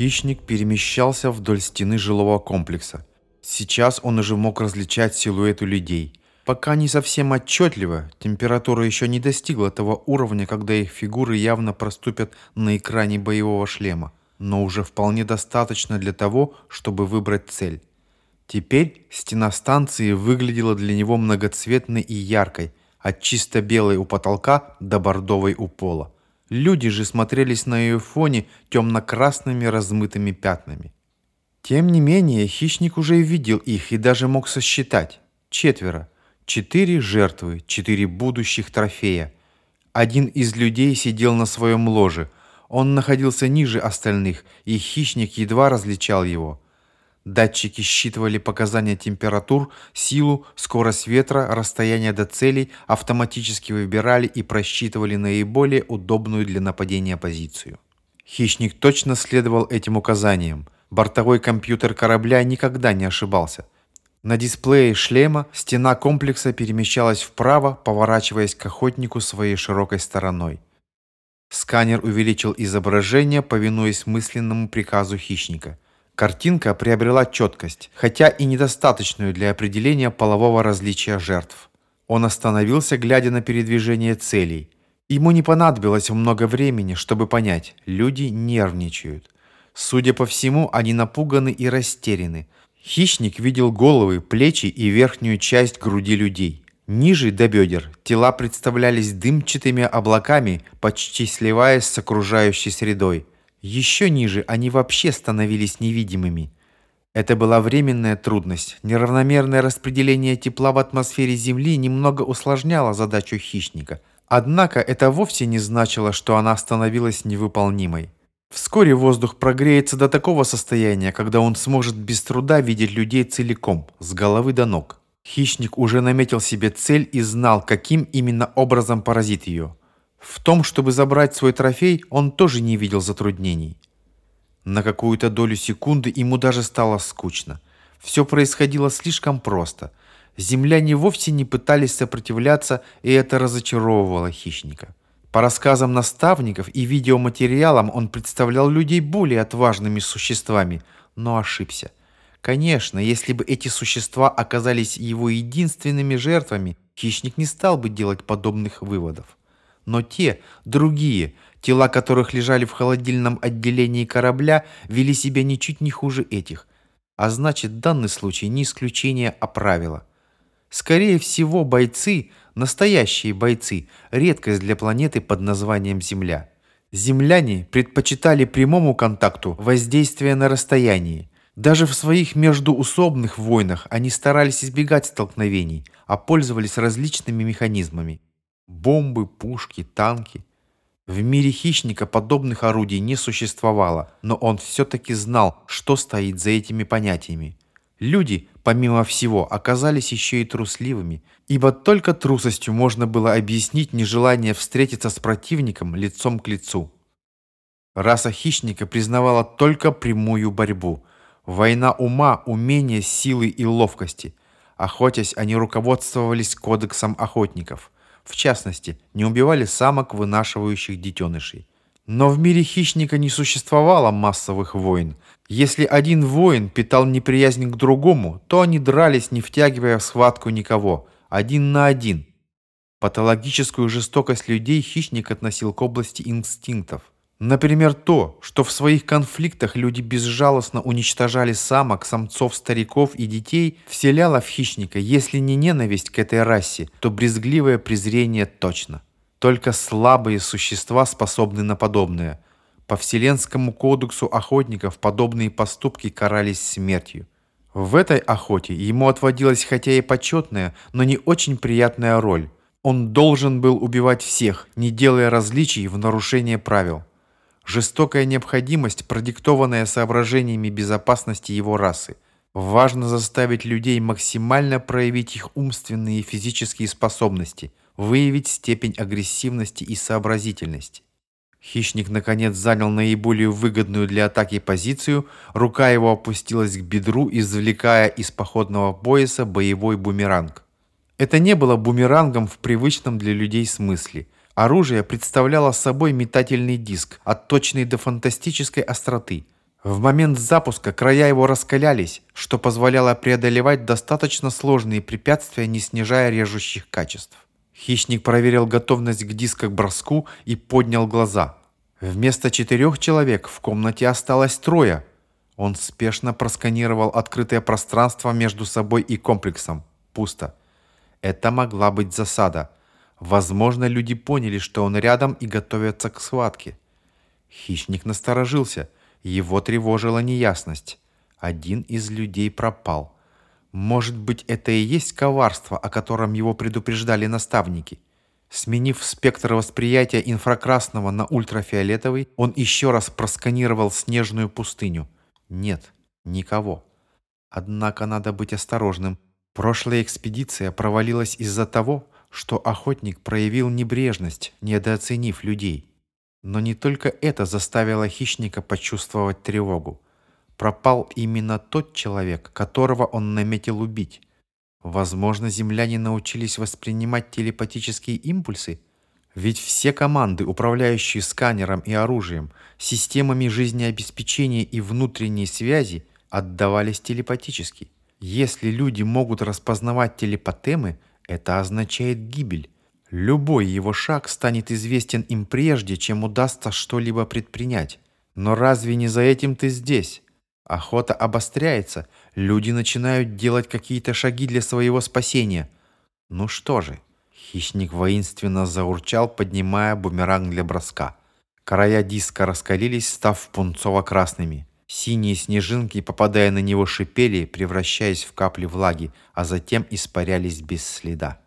Хищник перемещался вдоль стены жилого комплекса. Сейчас он уже мог различать силуэты людей. Пока не совсем отчетливо, температура еще не достигла того уровня, когда их фигуры явно проступят на экране боевого шлема, но уже вполне достаточно для того, чтобы выбрать цель. Теперь стена станции выглядела для него многоцветной и яркой, от чисто белой у потолка до бордовой у пола. Люди же смотрелись на ее фоне темно-красными размытыми пятнами. Тем не менее, хищник уже видел их и даже мог сосчитать. Четверо. Четыре жертвы, четыре будущих трофея. Один из людей сидел на своем ложе. Он находился ниже остальных, и хищник едва различал его. Датчики считывали показания температур, силу, скорость ветра, расстояние до целей, автоматически выбирали и просчитывали наиболее удобную для нападения позицию. Хищник точно следовал этим указаниям. Бортовой компьютер корабля никогда не ошибался. На дисплее шлема стена комплекса перемещалась вправо, поворачиваясь к охотнику своей широкой стороной. Сканер увеличил изображение, повинуясь мысленному приказу хищника – Картинка приобрела четкость, хотя и недостаточную для определения полового различия жертв. Он остановился, глядя на передвижение целей. Ему не понадобилось много времени, чтобы понять, люди нервничают. Судя по всему, они напуганы и растеряны. Хищник видел головы, плечи и верхнюю часть груди людей. Ниже до бедер тела представлялись дымчатыми облаками, почти сливаясь с окружающей средой. Еще ниже они вообще становились невидимыми. Это была временная трудность. Неравномерное распределение тепла в атмосфере Земли немного усложняло задачу хищника. Однако это вовсе не значило, что она становилась невыполнимой. Вскоре воздух прогреется до такого состояния, когда он сможет без труда видеть людей целиком, с головы до ног. Хищник уже наметил себе цель и знал, каким именно образом поразит ее. В том, чтобы забрать свой трофей, он тоже не видел затруднений. На какую-то долю секунды ему даже стало скучно. Все происходило слишком просто. Земляне вовсе не пытались сопротивляться, и это разочаровывало хищника. По рассказам наставников и видеоматериалам он представлял людей более отважными существами, но ошибся. Конечно, если бы эти существа оказались его единственными жертвами, хищник не стал бы делать подобных выводов. Но те, другие, тела которых лежали в холодильном отделении корабля, вели себя ничуть не хуже этих. А значит, данный случай не исключение, а правило. Скорее всего, бойцы, настоящие бойцы, редкость для планеты под названием Земля. Земляне предпочитали прямому контакту воздействие на расстоянии. Даже в своих междуусобных войнах они старались избегать столкновений, а пользовались различными механизмами. Бомбы, пушки, танки. В мире хищника подобных орудий не существовало, но он все-таки знал, что стоит за этими понятиями. Люди, помимо всего, оказались еще и трусливыми, ибо только трусостью можно было объяснить нежелание встретиться с противником лицом к лицу. Раса хищника признавала только прямую борьбу. Война ума, умения, силы и ловкости. Охотясь, они руководствовались кодексом охотников – в частности, не убивали самок, вынашивающих детенышей. Но в мире хищника не существовало массовых войн. Если один воин питал неприязнь к другому, то они дрались, не втягивая в схватку никого, один на один. Патологическую жестокость людей хищник относил к области инстинктов. Например, то, что в своих конфликтах люди безжалостно уничтожали самок, самцов, стариков и детей, вселяло в хищника, если не ненависть к этой расе, то брезгливое презрение точно. Только слабые существа способны на подобное. По Вселенскому кодексу охотников подобные поступки карались смертью. В этой охоте ему отводилась хотя и почетная, но не очень приятная роль. Он должен был убивать всех, не делая различий в нарушение правил. Жестокая необходимость, продиктованная соображениями безопасности его расы. Важно заставить людей максимально проявить их умственные и физические способности, выявить степень агрессивности и сообразительности. Хищник, наконец, занял наиболее выгодную для атаки позицию, рука его опустилась к бедру, извлекая из походного пояса боевой бумеранг. Это не было бумерангом в привычном для людей смысле – Оружие представляло собой метательный диск, отточенный до фантастической остроты. В момент запуска края его раскалялись, что позволяло преодолевать достаточно сложные препятствия, не снижая режущих качеств. Хищник проверил готовность к диско-броску и поднял глаза. Вместо четырех человек в комнате осталось трое. Он спешно просканировал открытое пространство между собой и комплексом. Пусто. Это могла быть засада. Возможно, люди поняли, что он рядом и готовятся к схватке. Хищник насторожился – его тревожила неясность. Один из людей пропал. Может быть, это и есть коварство, о котором его предупреждали наставники. Сменив спектр восприятия инфракрасного на ультрафиолетовый, он еще раз просканировал снежную пустыню. Нет, никого. Однако надо быть осторожным. Прошлая экспедиция провалилась из-за того, что охотник проявил небрежность, недооценив людей. Но не только это заставило хищника почувствовать тревогу. Пропал именно тот человек, которого он наметил убить. Возможно, земляне научились воспринимать телепатические импульсы? Ведь все команды, управляющие сканером и оружием, системами жизнеобеспечения и внутренней связи, отдавались телепатически. Если люди могут распознавать телепатемы, это означает гибель. Любой его шаг станет известен им прежде, чем удастся что-либо предпринять. Но разве не за этим ты здесь? Охота обостряется, люди начинают делать какие-то шаги для своего спасения. Ну что же, хищник воинственно заурчал, поднимая бумеранг для броска. Края диска раскалились, став пунцово-красными. Синие снежинки, попадая на него, шипели, превращаясь в капли влаги, а затем испарялись без следа.